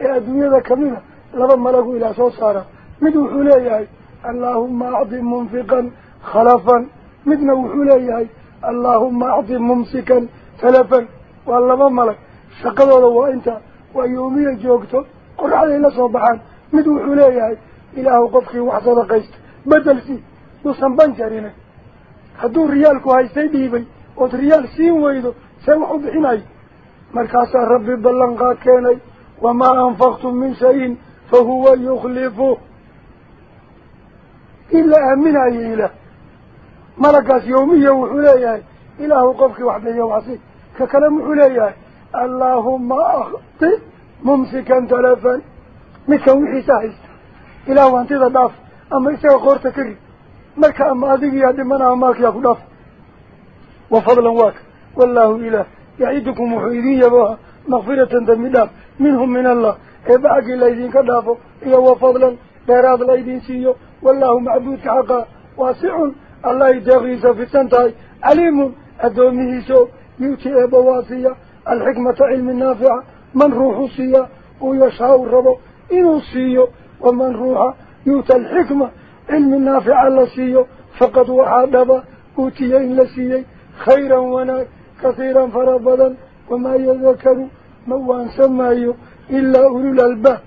إيه يا دنيا الدنيا كاملة لبا ملكه إلى صوت صوصارة مدو حلية. اللهم أعطي منفقا خلفا. مدنو حلية. اللهم أعطي ممسكا سلفا. والله ما ملك شقده لو أنت ويومي جوكتو قر علي لصو بحان مدو حليه إله قفقي وحصد قيست بدل سي نصن بانجارين هدو ريالك هاي سيدي بي وط ريال سين ويدو سيوحو بحناي مركاس ربي بلنقا كيني وما أنفقتم من سين فهو يخلفه إلا أمن أي إله ملكاس يومي وحليه إله قفقي وحصد ككلم حليا اللهم أخطي ممسكا تلفا مثل حسائي إله أنت ضعف. أما إسه غورة كري. مكة أما أذيك يعد من أماك يأخو ضعف. وفضلا واك. والله إله. يعيدكم محيدين يبوها مغفرة دم منهم من الله. إباعك الليذين كدافو. إيه وفضلا. بيراد الليذين سيو والله معبود حقا واسع. الله يدغيس في السنتاي. عليم. أدومه سوء يوتي أبا الحكمة علم النافع من روحه سيا ويشعر الرب إنه سيو ومن روحه يوتي الحكمة علم النافع الله سيو فقد وحادبه أوتيين لسيي خيرا ونا كثيرا فربدا وما يذكر موان سمايو إلا أولو الألباء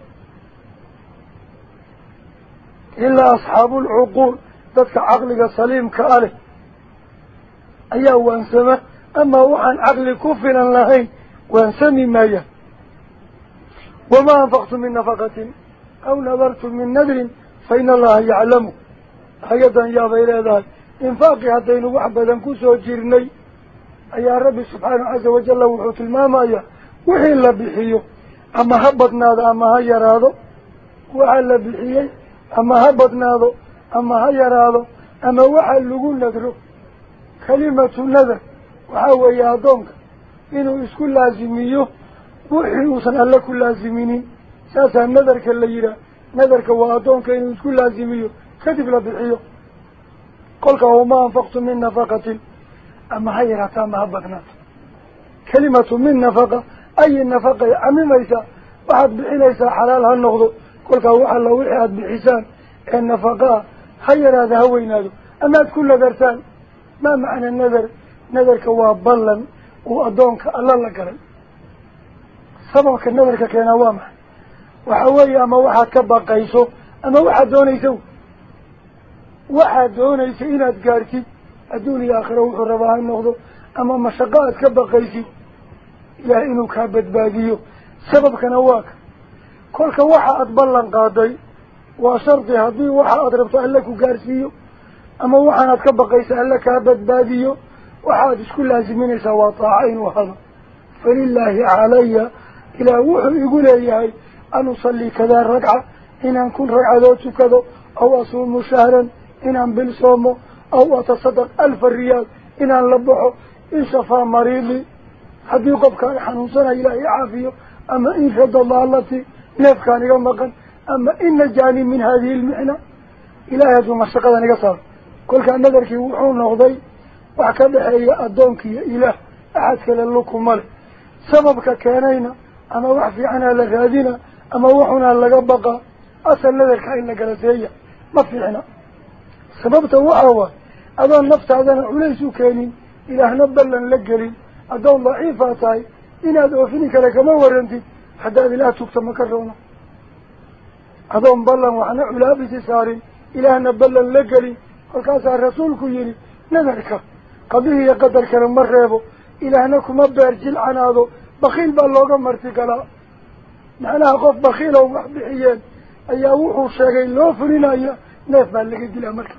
إلا أصحاب العقول تتعقلك سليم كآله. أيها وانسمه. أما هو عن عقل كفنا لهين وأن سمي مايا وما أنفقت من نفقة أو نبرت من نذر فإن الله يعلم. حيضا يا غير ذلك إنفاقي هدين وحبدا كسو جيرني. أي ربي سبحانه عز وجل وحوت الماماية وحي اللّه لبحيه أما هبطنا هذا أما هير وحي الله لبحيه أما هبطنا هذا أما هير هذا أما وحي لقول نذره كلمة نذر. وحاوه يا دونك إنه إسكو لازميه وحي وصنع لكو لازمينين ساسا نذرك الليلة نذرك وادونك إنه إسكو لازميه كتب لبعيه قولك هو ما أنفقت من نفقة أما هاي ما أبقنات كلمة من نفقة أي نفقة أمي ميسا وحد بحينا إسا حلال هالنغضو قولك هو حلا وحيات بحسان النفقة هاي رتام هوينادو أما تكون لذرتان ما معنى النذر نذرك وابلا وأدونك الله لقل سببك نذرك كي وامح وحوي أما واحد كبق قيسو أما واحد دونيسو واحد دونيسو إلا تقاركي الدوني آخر وحو رباها النهضو أما مشقات كبق قيسي لا إنو كابت باديو سببك نواك كلك واحد أبلا قاضي وأشرطي هذي واحد أدربتو ألكو قارسيو أما واحد أتكبق قيسي ألكا باديو وحاد اسكو لازمين ايسا وطاعين وهلا فلله علي. إلى وحو يقول ايهاي أن أصلي كذا الرقعة إن انكون رقعة ذاته كذا أو أصوم شهرا إن أن بلصومه أو أتصدق ألف ريال إن أن لبحه. إن شفا مريضي. حد يقب كان حنوصنا الهي عافيه أما إن فضى التي نف كان يومكا أما إن جاني من هذه المعنى إلهي ذو مشتقة نقصر كل كان نذرك وحو نغضي وعكده هي أدونك يا إله أعدك للكم مال سببك كانينا أما وحفي عنا لغادينا أما وحنا لغبقى أسأل لذلك إلا قلتيا ما في عنا سببته هو وعوى أبا النفط هذا أوليس كانين إله نبلا لقلي أدون ضعيفة تاي إن أدو فينك لك ما ورنتي حتى أبي لا تكتم كرونا أدون بلا وحنا أولابس ساري إله نبلا لقلي وكاسا الرسول كيري نذلك looga marti galaa macnaha qof bakiil oo wax bixiyeen ayaa wuxuu sheegay loo fulinaya neef baa laga dilaa marka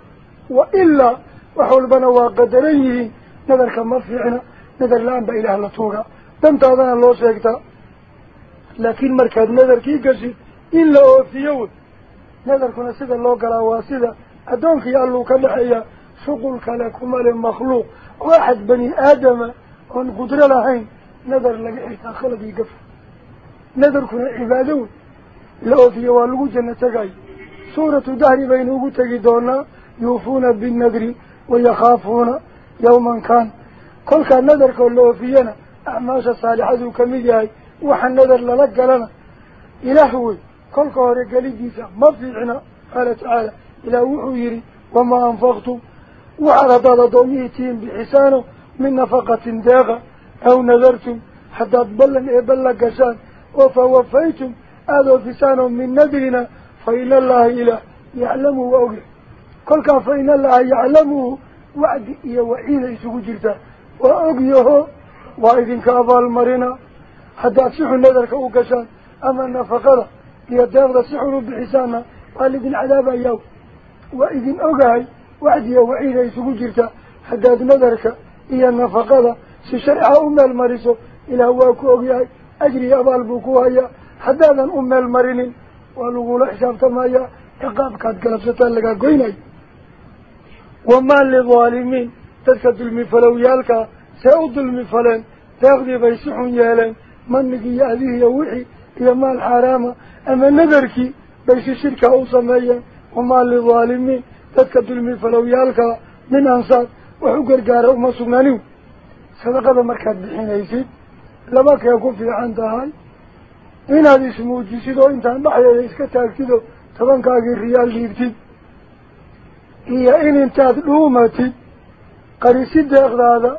wa ilaa wax walbana waa qadaran yihiin nadarka ma fiicna nadar la-aan baa ilaah la tuugaa dantaadana loo sheegtaa laakiin markaad nadarkii gashid in la oofiyo wey nadarkuna sida loo galaa waa sida addoonkii alluu ka فقل كلكم للمخلوق. واحد بني آدم من قدر لهين نظر لك إيه؟ إحسا بيقف يقفل نظر كنا عبادون. لو في والو جنة سورة دهر بينه تجدون يوفون بالنظر ويخافون يوما كان. كل كان نظر كله فينا. أعماش صالحة كميجاي. وحن نظر للك لنا. إلهوي كل قارئ قليدي ما فينا قال تعالى إلى وحيري وما أنفقتم. وعلى بلدونيتين بحسانه من نفقة داغة أو نذرتم حتى تبلن إبلا قسان وفوفيتم هذا فسانه من نبينا فإن الله إله يعلمه وأغره كل كان فإن الله يعلمه وعد إيا وعيد إسه جلته وأغيه وإذن كأضاء المرنة حتى تسح نذر وقسان أما النفقرة يدغل سحر بحسانه قال إذن عذاب أيه وإذن أغيه isugu jirtaa waa ogyaho waa idinka abaalmarina haddaad si xun nadarka u gashaan أما النفقة يدغد سحر بحسانا والذين عذاب أياه وإذن أقعي وعدي وعيد يسوق جرتا حداد نظرك إيا النفقة سشرع أم المرسو إلى هو كوغياي أجري أبال بوكوهايا حدادا أم المرنين ولغول حساب تمايا عقاب كاد قلبستان لغا قويناي وما للظالمين تلك ظلم فلو يالك سيء ظلم تلك ظلم فلو يالك من أنصار وحقر قارة وما سمانيو صدقة مركز بحين يسيد لباك يكون في عندها إن هذا اسمه جسدو إنتان بحيا يسكا تاكتدو تبنكاك الريال ليبتد هي إن انتاد لومتد قريسيد هذا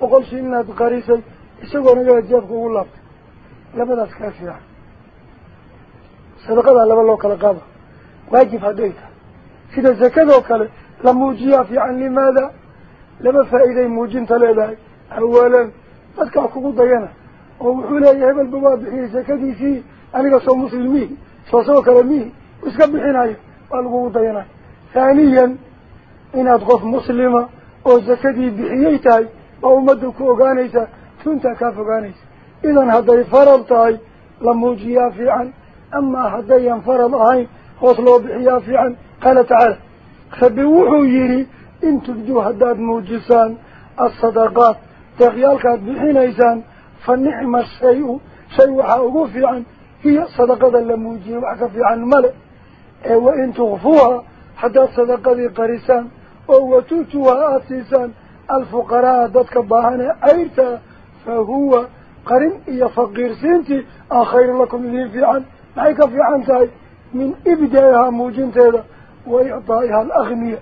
وقل سينا قريسي إساقو نقا جابك والله لبدا سكافيا صدقة لبا لو كلا قابا واجب هديتا سيدا زكاة وكلا لموجيا في عن لماذا لما فائدة موجين تلالي أولا أذكر كبو ضيانا ووحولا يهب البواب بحي زكاة فيه أنا صو مسلمين صو صو كلامي وسكب بحناية أو مدك أغانيسا تنتا كاف أغانيسا إذن هذا فرضتاي لموجيا في عن أما هذا ينفرض هاي خصلوا بحيا في قال تعالى خبوحوا يري إن تبدو هداد موجسان الصدقات تغيالك بحينيسان فالنعم الشيء شيء وحاقوا في هي صدقة لموجيه وحكا في عن ملئ وإن تغفوها حتى صدقة قريسان وتوتوها آسيسان. الفقراء ضدك باهنا أيرتا فهو قرن إيا فقير سنتي آخير لكم ذي في عن معك في عن تاي من إبدايها موجين تيدا وإعطائها الأغنية.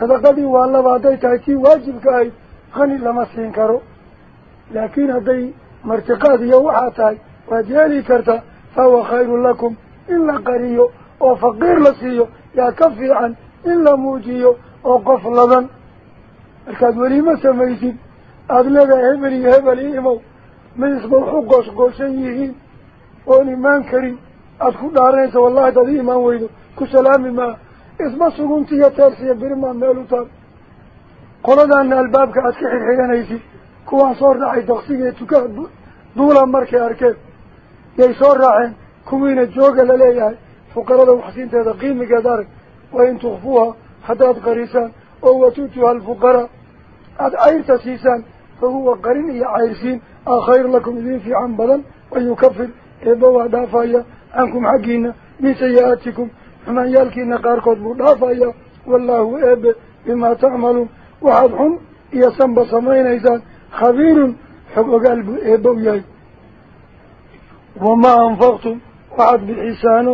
صدقة والله بعدي تايتي واجب كاي غني لما سينكرو لكن هذي مرتقاد يوحاتاي وديالي كرتا فهو خير لكم. إلا قريو وفقير لسيو يا كفي عن إلا موجيو وقف لذن الكاد وليما سميسين أدلغ هبلي هبلي إمو من اسمه حقوش قوشيهين وان إيمان كريم أدخل دارنيس والله تدي إيمان ويدو كسلام ما اسمه سقونتي يترسي برمان ميلو تار قلنا أن الباب كأسكحر حيانيسي كوان صور دعي تغسيقه تكاد دولا مركي أركب يسور أد عير تسيسان فهو قرين إيا عيرسين. آخير لكم إذين في عن بدن ويكفر إبوا دافايا عنكم حقين من سيئاتكم فمن يالكين قاركوت دافايا والله إب بما تعملون. وحدهم يسنب سمين إيسان خبير حق قلب إبوا وما أنفقتم وعد بالحسان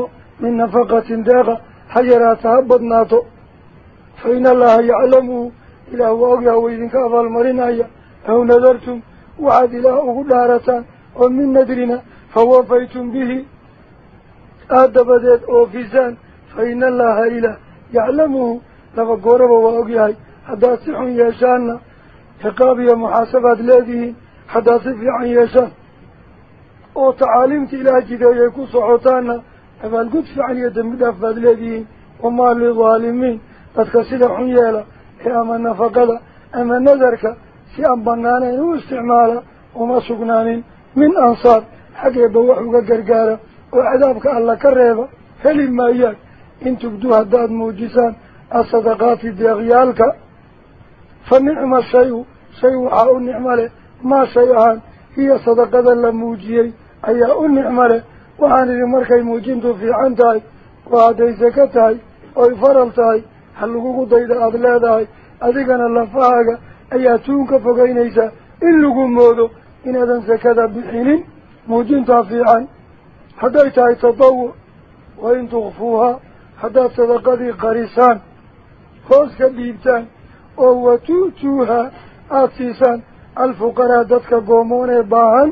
إلى هو أقيا وإذن كافى المرنايا أو نذرتم وعد إلى أقدارتان ومن ندرنا فوفيتم به. آدبدت أوفيسان فإن الله إله. يعلمه. لما قرب حتى صحوا يشان. حقابي محاسبة الذين حتى صفوا يشان. ku socotaana abaalgud fiican iyo dembi dhaaf baad leedihiin wamaa lidaalimiin dadka sida xun yeela ee أما نفقد أما نذرك في أنبنان أنه استعمال وما سقنان من أنصار. حق يبوحك قرقارة وعذابك الله كريبة هل إما إياك إن تبدو هداد موجسان الصدقات دي أغيالك فنعم الشيء شيء عاو نعمله ما شيئان هي صدقة للموجيه أي عاو نعمله وعن المركي موجينته في عندها وعدي زكتها ويفرلتها ha lagugu dayda aada leedahay adigana lafahaaga ayaa tuun ka fogeynaysaa in lagu moodo inaadan sakada bixinin muujintaa fiican hadday tahay tatawuc wa in tukfuuhaa haddaad sadaqadii qarisaan hoos ka dhiibtaan oo watu'tuuha aada siisaan alfuqaraa dadka goomoon ee baahan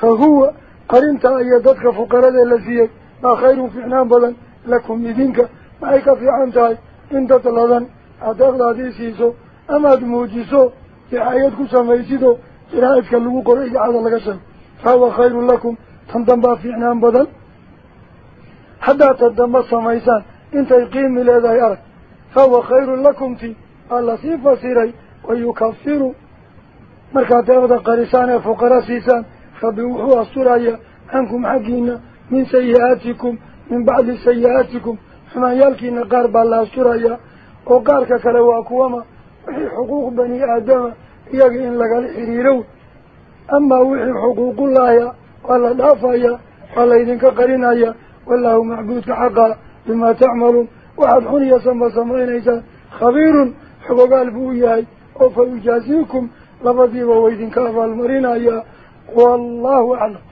fa huwa qarinta iyo dadka fuqarada la siiyey baa khayrun fiicnaan badan lakum idinka maxay ka fiican tahay إن تطلبن أتغل هذه سيسو أما تموجيسو تحاياتك سميسيدو تلاحظك اللغو قرأي على الله قسم فهو خير لكم تنضم في عنام بدل حتى تنضم سميسان إنت يقيم إلى ذا فهو خير لكم في الله سيف وصيري ويكفر مركا تغدى قرسان فقر سيسان فبوحوا السرعية أنكم حقين من سيئاتكم من بعد سيئاتكم أما يالكي قارب الله سرايا وقارك كلاو أكواما وحي حقوق بني آدم يجين لك الحريرو أما وحي حقوق الله ولا دافايا ولا إذنك قرنايا والله معبودك حقا بما تعملون وحد حنيا سمى سمعين إيسا خبير حقوق يجازيكم وفيجازيكم لبضي وويدن كافا المرنايا والله أعلم